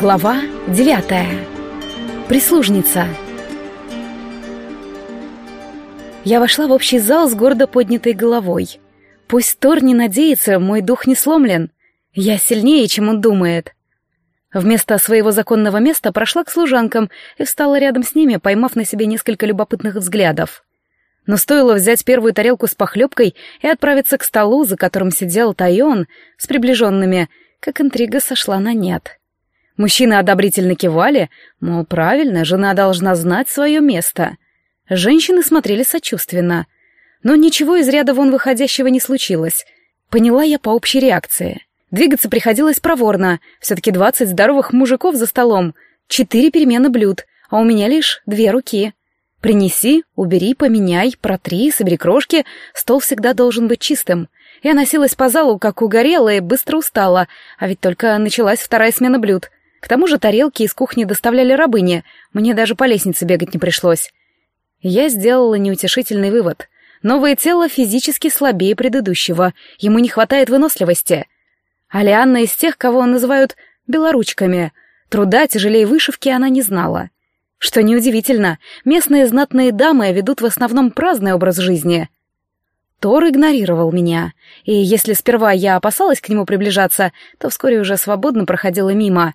Глава девятая. Прислужница. Я вошла в общий зал с гордо поднятой головой. Пусть Тор не надеется, мой дух не сломлен. Я сильнее, чем он думает. Вместо своего законного места прошла к служанкам и встала рядом с ними, поймав на себе несколько любопытных взглядов. Но стоило взять первую тарелку с похлебкой и отправиться к столу, за которым сидел Тайон с приближенными, как интрига сошла на нет. Мужчины одобрительно кивали, мол, правильно, жена должна знать свое место. Женщины смотрели сочувственно. Но ничего из ряда вон выходящего не случилось. Поняла я по общей реакции. Двигаться приходилось проворно, все-таки двадцать здоровых мужиков за столом, четыре перемены блюд, а у меня лишь две руки. Принеси, убери, поменяй, протри, собери крошки, стол всегда должен быть чистым. Я носилась по залу, как угорелая, быстро устала, а ведь только началась вторая смена блюд. К тому же тарелки из кухни доставляли рабыни, мне даже по лестнице бегать не пришлось. Я сделала неутешительный вывод. Новое тело физически слабее предыдущего, ему не хватает выносливости. Алианна из тех, кого называют белоручками. Труда тяжелее вышивки она не знала. Что неудивительно, местные знатные дамы ведут в основном праздный образ жизни. Тор игнорировал меня, и если сперва я опасалась к нему приближаться, то вскоре уже свободно проходила мимо.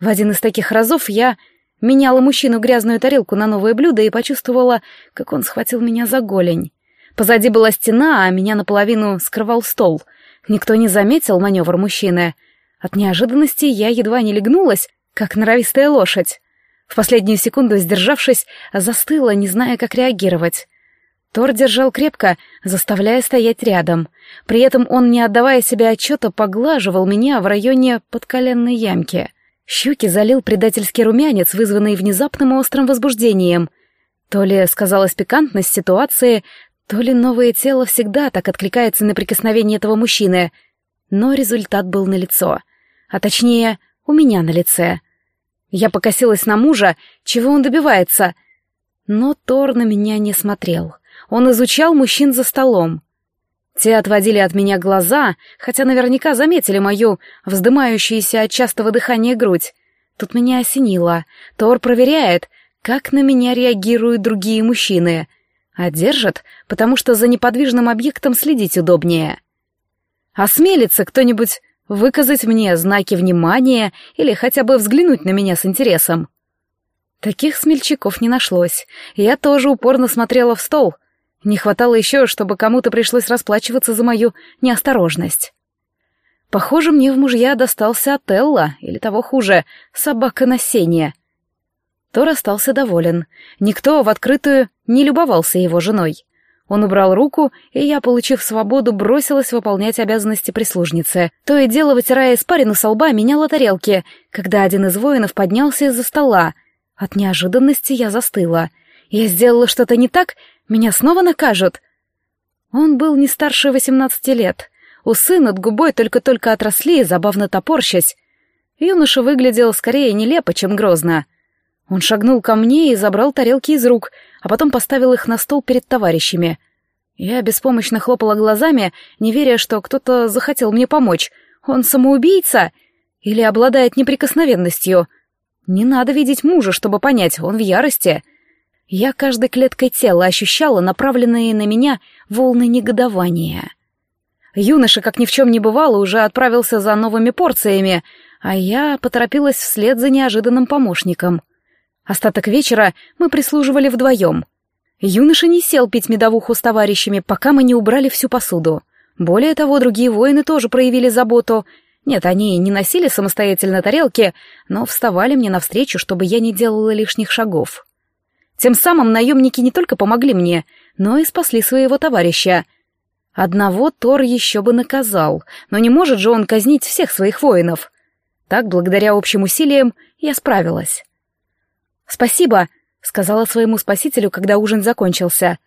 В один из таких разов я меняла мужчину грязную тарелку на новое блюдо и почувствовала, как он схватил меня за голень. Позади была стена, а меня наполовину скрывал стол. Никто не заметил маневр мужчины. От неожиданности я едва не легнулась, как норовистая лошадь. В последнюю секунду, сдержавшись, застыла, не зная, как реагировать. Тор держал крепко, заставляя стоять рядом. При этом он, не отдавая себе отчета, поглаживал меня в районе подколенной ямки. Щеки залил предательский румянец, вызванный внезапным острым возбуждением. То ли сказалась пикантность ситуации, то ли новое тело всегда так откликается на прикосновение этого мужчины. Но результат был налицо. А точнее, у меня на лице. Я покосилась на мужа, чего он добивается. Но Тор на меня не смотрел. Он изучал мужчин за столом. Те отводили от меня глаза, хотя наверняка заметили мою вздымающуюся от частого дыхания грудь. Тут меня осенило. Тор проверяет, как на меня реагируют другие мужчины. А держат, потому что за неподвижным объектом следить удобнее. Осмелится кто-нибудь выказать мне знаки внимания или хотя бы взглянуть на меня с интересом. Таких смельчаков не нашлось. Я тоже упорно смотрела в стол. Не хватало еще, чтобы кому-то пришлось расплачиваться за мою неосторожность. Похоже, мне в мужья достался Отелло, или того хуже, собака на сене. Тор остался доволен. Никто в открытую не любовался его женой. Он убрал руку, и я, получив свободу, бросилась выполнять обязанности прислужницы. То и дело, вытирая испарину со лба, меняла тарелки, когда один из воинов поднялся из-за стола. От неожиданности я застыла. Я сделала что-то не так, меня снова накажут. Он был не старше восемнадцати лет. Усы над губой только-только отросли, забавно топорщась. Юноша выглядел скорее нелепо, чем грозно. Он шагнул ко мне и забрал тарелки из рук, а потом поставил их на стол перед товарищами. Я беспомощно хлопала глазами, не веря, что кто-то захотел мне помочь. Он самоубийца? Или обладает неприкосновенностью? Не надо видеть мужа, чтобы понять, он в ярости. Я каждой клеткой тела ощущала направленные на меня волны негодования. Юноша, как ни в чем не бывало, уже отправился за новыми порциями, а я поторопилась вслед за неожиданным помощником — Остаток вечера мы прислуживали вдвоем. Юноша не сел пить медовуху с товарищами, пока мы не убрали всю посуду. Более того, другие воины тоже проявили заботу. Нет, они не носили самостоятельно тарелки, но вставали мне навстречу, чтобы я не делала лишних шагов. Тем самым наемники не только помогли мне, но и спасли своего товарища. Одного Тор еще бы наказал, но не может же он казнить всех своих воинов. Так, благодаря общим усилиям, я справилась. «Спасибо», — сказала своему спасителю, когда ужин закончился.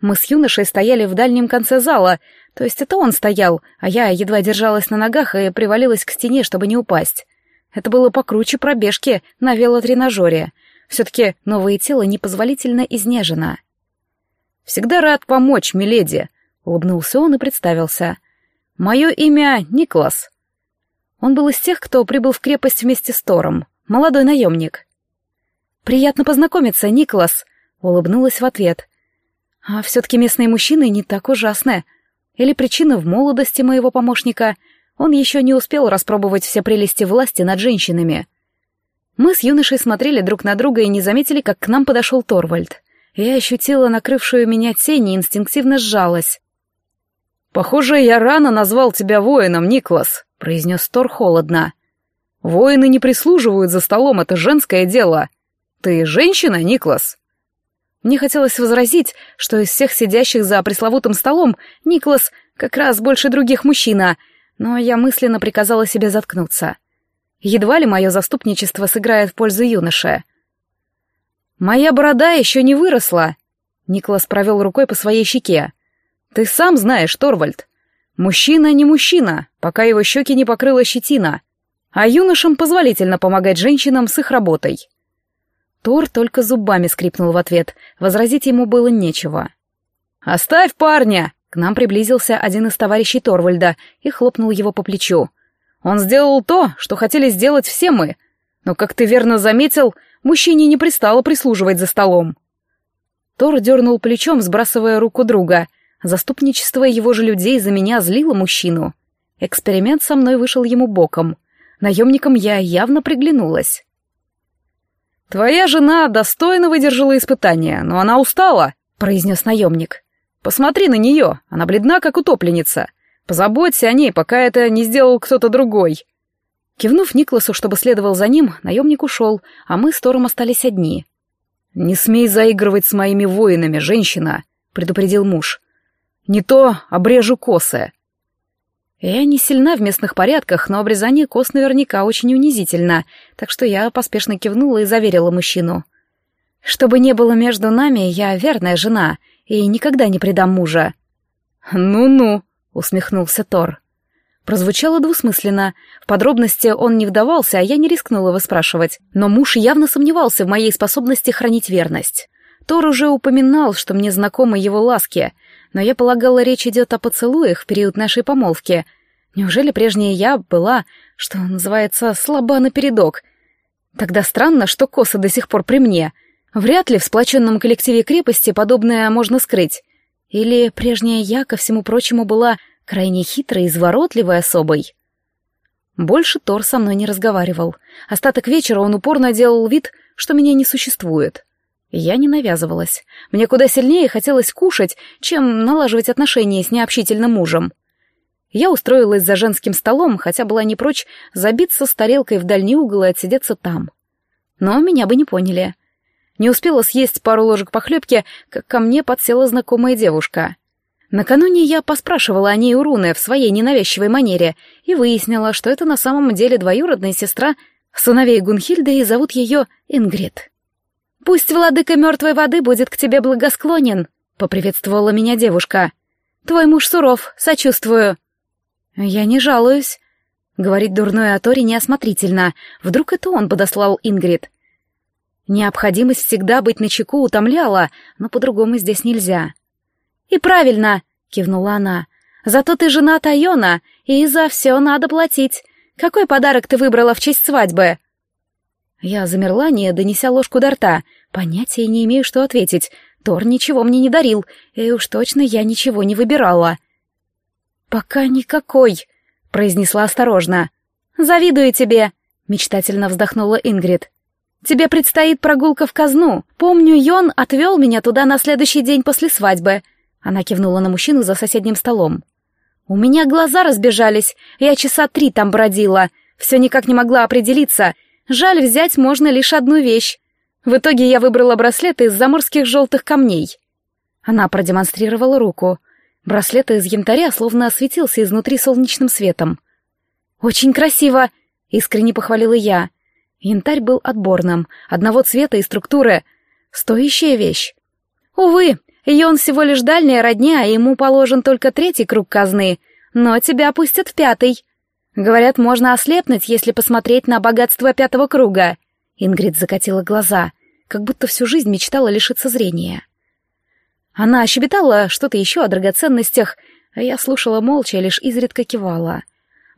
Мы с юношей стояли в дальнем конце зала, то есть это он стоял, а я едва держалась на ногах и привалилась к стене, чтобы не упасть. Это было покруче пробежки на велотренажере. Все-таки новое тело непозволительно изнежено. «Всегда рад помочь, миледи», — улыбнулся он и представился. «Мое имя Никлас». Он был из тех, кто прибыл в крепость вместе с Тором. молодой наемник. «Приятно познакомиться, Николас», — улыбнулась в ответ. «А все-таки местные мужчины не так ужасны. Или причина в молодости моего помощника. Он еще не успел распробовать все прелести власти над женщинами». Мы с юношей смотрели друг на друга и не заметили, как к нам подошел Торвальд. Я ощутила накрывшую меня тень и инстинктивно сжалась. «Похоже, я рано назвал тебя воином, Никлас», — произнес Тор холодно. «Воины не прислуживают за столом, это женское дело. Ты женщина, Никлас?» Мне хотелось возразить, что из всех сидящих за пресловутым столом Никлас как раз больше других мужчина, но я мысленно приказала себе заткнуться. Едва ли мое заступничество сыграет в пользу юноши. «Моя борода еще не выросла», — Никлас провел рукой по своей щеке. Ты сам знаешь, Торвальд. Мужчина не мужчина, пока его щеки не покрыла щетина. А юношам позволительно помогать женщинам с их работой. Тор только зубами скрипнул в ответ, возразить ему было нечего. «Оставь парня!» К нам приблизился один из товарищей Торвальда и хлопнул его по плечу. «Он сделал то, что хотели сделать все мы. Но, как ты верно заметил, мужчине не пристало прислуживать за столом». Тор дернул плечом, сбрасывая руку друга, Заступничество его же людей за меня злило мужчину. Эксперимент со мной вышел ему боком. Наемникам я явно приглянулась. «Твоя жена достойно выдержала испытание, но она устала», — произнес наемник. «Посмотри на нее, она бледна, как утопленница. Позаботься о ней, пока это не сделал кто-то другой». Кивнув Никласу, чтобы следовал за ним, наемник ушел, а мы с Тором остались одни. «Не смей заигрывать с моими воинами, женщина», — предупредил муж. Не то обрежу косы. Я не сильна в местных порядках, но обрезание кос наверняка очень унизительно, так что я поспешно кивнула и заверила мужчину. Чтобы не было между нами, я верная жена и никогда не предам мужа. «Ну-ну», — усмехнулся Тор. Прозвучало двусмысленно. В подробности он не вдавался, а я не рискнула выспрашивать. Но муж явно сомневался в моей способности хранить верность. Тор уже упоминал, что мне знакомы его ласки — но я полагала, речь идет о поцелуях в период нашей помолвки. Неужели прежняя я была, что называется, слаба напередок? Тогда странно, что косы до сих пор при мне. Вряд ли в сплоченном коллективе крепости подобное можно скрыть. Или прежняя я, ко всему прочему, была крайне хитрой и изворотливой особой. Больше Тор со мной не разговаривал. Остаток вечера он упорно делал вид, что меня не существует. Я не навязывалась. Мне куда сильнее хотелось кушать, чем налаживать отношения с необщительным мужем. Я устроилась за женским столом, хотя была не прочь забиться с тарелкой в дальний угол и отсидеться там. Но меня бы не поняли. Не успела съесть пару ложек похлебки, как ко мне подсела знакомая девушка. Накануне я поспрашивала о ней у Руны в своей ненавязчивой манере и выяснила, что это на самом деле двоюродная сестра сыновей Гунхильды и зовут ее Ингрид. «Пусть владыка мертвой воды будет к тебе благосклонен», — поприветствовала меня девушка. «Твой муж суров, сочувствую». «Я не жалуюсь». Говорить дурное о Торе неосмотрительно. Вдруг это он подослал Ингрид. Необходимость всегда быть начеку утомляла, но по-другому здесь нельзя. «И правильно», — кивнула она. «Зато ты жена Тайона, и за все надо платить. Какой подарок ты выбрала в честь свадьбы?» Я замерла, не донеся ложку до рта. Понятия не имею, что ответить. Тор ничего мне не дарил, и уж точно я ничего не выбирала. «Пока никакой», — произнесла осторожно. «Завидую тебе», — мечтательно вздохнула Ингрид. «Тебе предстоит прогулка в казну. Помню, Йон отвел меня туда на следующий день после свадьбы». Она кивнула на мужчину за соседним столом. «У меня глаза разбежались, я часа три там бродила. Все никак не могла определиться, Жаль, взять можно лишь одну вещь. В итоге я выбрала браслет из заморских желтых камней. Она продемонстрировала руку. Браслет из янтаря словно осветился изнутри солнечным светом. «Очень красиво!» — искренне похвалила я. Янтарь был отборным, одного цвета и структуры. Стоящая вещь. Увы, ее он всего лишь дальняя родня, а ему положен только третий круг казны, но тебя опустят в пятый. Говорят, можно ослепнуть, если посмотреть на богатство пятого круга. Ингрид закатила глаза, как будто всю жизнь мечтала лишиться зрения. Она щебетала что-то еще о драгоценностях, а я слушала молча, лишь изредка кивала.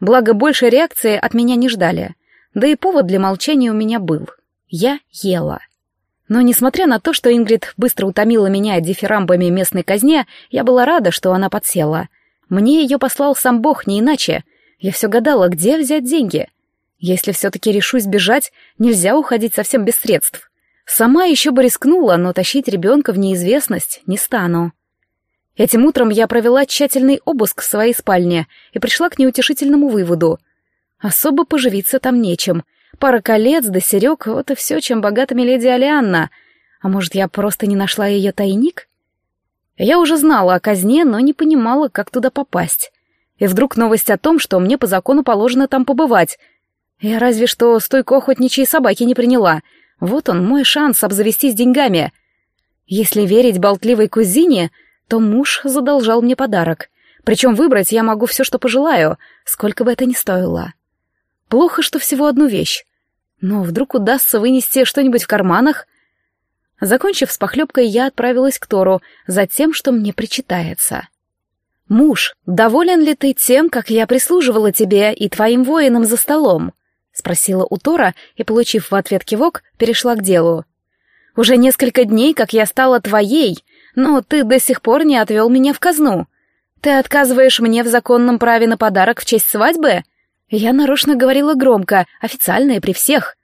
Благо, больше реакции от меня не ждали. Да и повод для молчания у меня был. Я ела. Но несмотря на то, что Ингрид быстро утомила меня дифирамбами местной казне, я была рада, что она подсела. Мне ее послал сам Бог, не иначе. Я все гадала, где взять деньги. Если все-таки решусь бежать, нельзя уходить совсем без средств. Сама еще бы рискнула, но тащить ребенка в неизвестность не стану. Этим утром я провела тщательный обыск в своей спальне и пришла к неутешительному выводу. Особо поживиться там нечем — Пара колец да серег — вот и все, чем богата миледи Алианна. А может, я просто не нашла ее тайник? Я уже знала о казне, но не понимала, как туда попасть. И вдруг новость о том, что мне по закону положено там побывать. Я разве что стойку охотничьей собаки не приняла. Вот он, мой шанс обзавестись деньгами. Если верить болтливой кузине, то муж задолжал мне подарок. Причем выбрать я могу все, что пожелаю, сколько бы это ни стоило. Плохо, что всего одну вещь. Но вдруг удастся вынести что-нибудь в карманах? Закончив с похлебкой, я отправилась к Тору за тем, что мне причитается. «Муж, доволен ли ты тем, как я прислуживала тебе и твоим воинам за столом?» — спросила у Тора и, получив в ответ кивок, перешла к делу. «Уже несколько дней, как я стала твоей, но ты до сих пор не отвел меня в казну. Ты отказываешь мне в законном праве на подарок в честь свадьбы?» Я нарочно говорила громко, официально и при всех.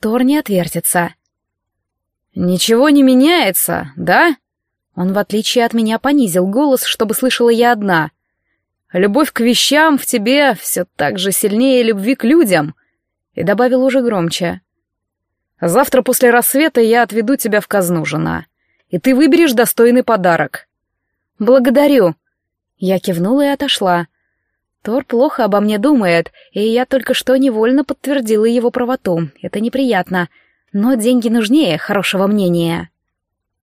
Тор не отвертится. «Ничего не меняется, да?» Он, в отличие от меня, понизил голос, чтобы слышала я одна. «Любовь к вещам в тебе все так же сильнее любви к людям», и добавил уже громче. «Завтра после рассвета я отведу тебя в казну, жена, и ты выберешь достойный подарок». «Благодарю». Я кивнула и отошла. Тор плохо обо мне думает, и я только что невольно подтвердила его правоту. Это неприятно. Но деньги нужнее хорошего мнения.